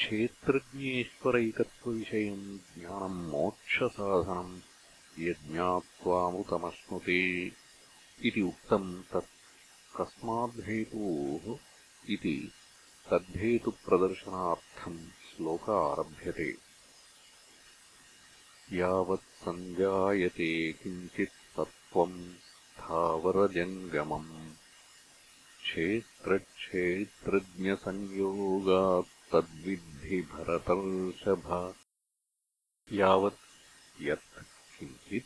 क्षेत्रज्ञेश्वरैकत्वविषयम् ज्ञानम् मोक्षसाधनम् यज्ञात्वामृतमश्नुते इति उक्तम् तत् कस्माद्धेतोः इति तद्धेतुप्रदर्शनार्थम् श्लोक आरभ्यते यावत् सञ्जायते किञ्चित् सत्त्वम् स्थावरजङ्गमम्। क्षेत्रक्षेत्रज्ञसंयोगात्तद्विद्धि भरतर्षभ यावत् यत् किञ्चित्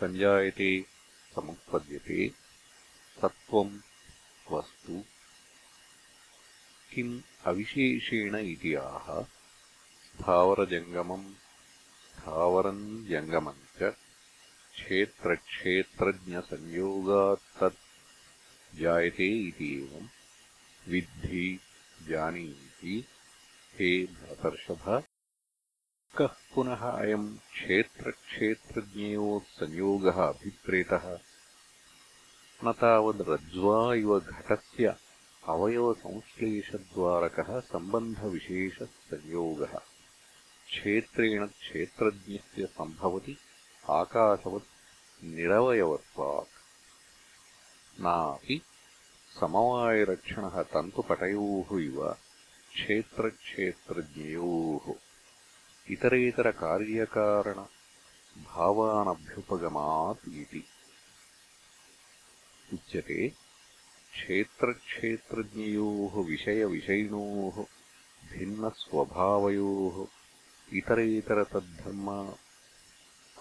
सञ्जायते समुत्पद्यते। सत्त्वम् वस्तु। किम् अविशेषेण इति आह स्थावरजङ्गमम् स्थावरम् जङ्गमम् च क्षेत्रक्षेत्रज्ञसंयोगात् तत् जायते इति एवम् विद्धि जानीति। हे भरतर्षभ कः पुनः अयम् क्षेत्रक्षेत्रज्ञयोः संयोगः अभिप्रेतः। न तावद् रज्ज्वा इव घटस्य अवयवसंश्लेषद्वारकः सम्बन्धविशेषः संयोगः क्षेत्रेण क्षेत्रज्ञस्य सम्भवति आकाशवत् निरवयवत्वात्। नापि समवायरक्षणः तन्तुपटयोः इव क्षेत्रक्षेत्रज्ञयोः इतरेतरकार्यकारणभावानभ्युपगमात् इति उच्यते क्षेत्रक्षेत्रज्ञयोः विषयविषयिणोः भिन्नस्वभावयोः इतरेतरतद्धर्म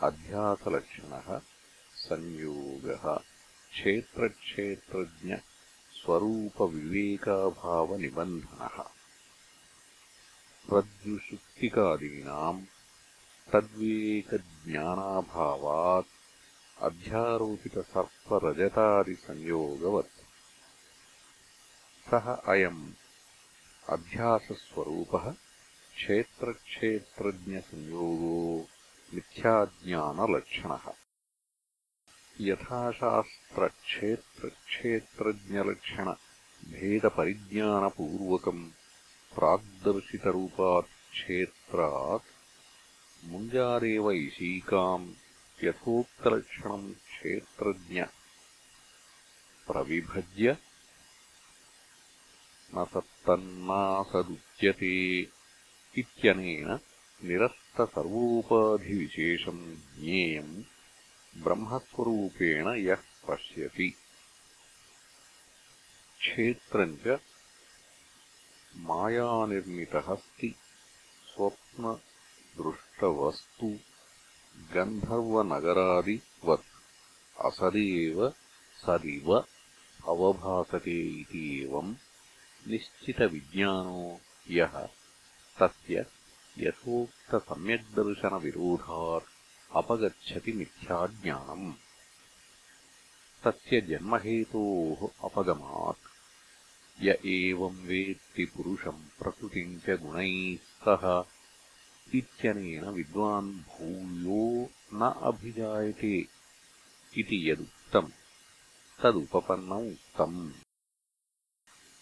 अध्यासलक्षणः संयोगः क्षेत्रक्षेत्रज्ञस्वरूपविवेकाभावनिबन्धनः रज्जुषुप्तिकादीनाम् तद्विवेकज्ञानाभावात् अध्यारोपितसर्परजतादिसंयोगवत् सः अयम् अध्यासस्वरूपः क्षेत्रक्षेत्रज्ञसंयोगो मिथ्याज्ञानलक्षणः। यथा शास्त्रक्षेत्रक्षेत्रज्ञलक्षणभेदपरिज्ञानपूर्वकम् प्राग्दर्शितरूपात् क्षेत्रात् मुञ्जादेव ईशीकाम् यथोक्तलक्षणम् क्षेत्रज्ञ। प्रविभज्य न सत्तन्नासदुच्यते इत्यनेन निरस्तसर्वोपाधिविशेषम् ज्ञेयम् ब्रह्मस्वरूपेण यः पश्यति। क्षेत्रम् च मायानिर्मितहस्ति स्वप्नदृष्टवस्तु गन्धर्वनगरादिवत् असदेव सदिव अवभासते इति एवम् निश्चितविज्ञानो यः तस्य यथोक्तसम्यग्दर्शनविरोधात् अपगच्छति मिथ्याज्ञानम्। तस्य जन्महेतोः अपगमात् य एवम् वेत्ति पुरुषम् प्रकृतिम् च गुणैः सह। इत्यनेन विद्वान् भूयो न अभिजायते इति यदुक्तम्। तदुपपन्नम् उक्तम्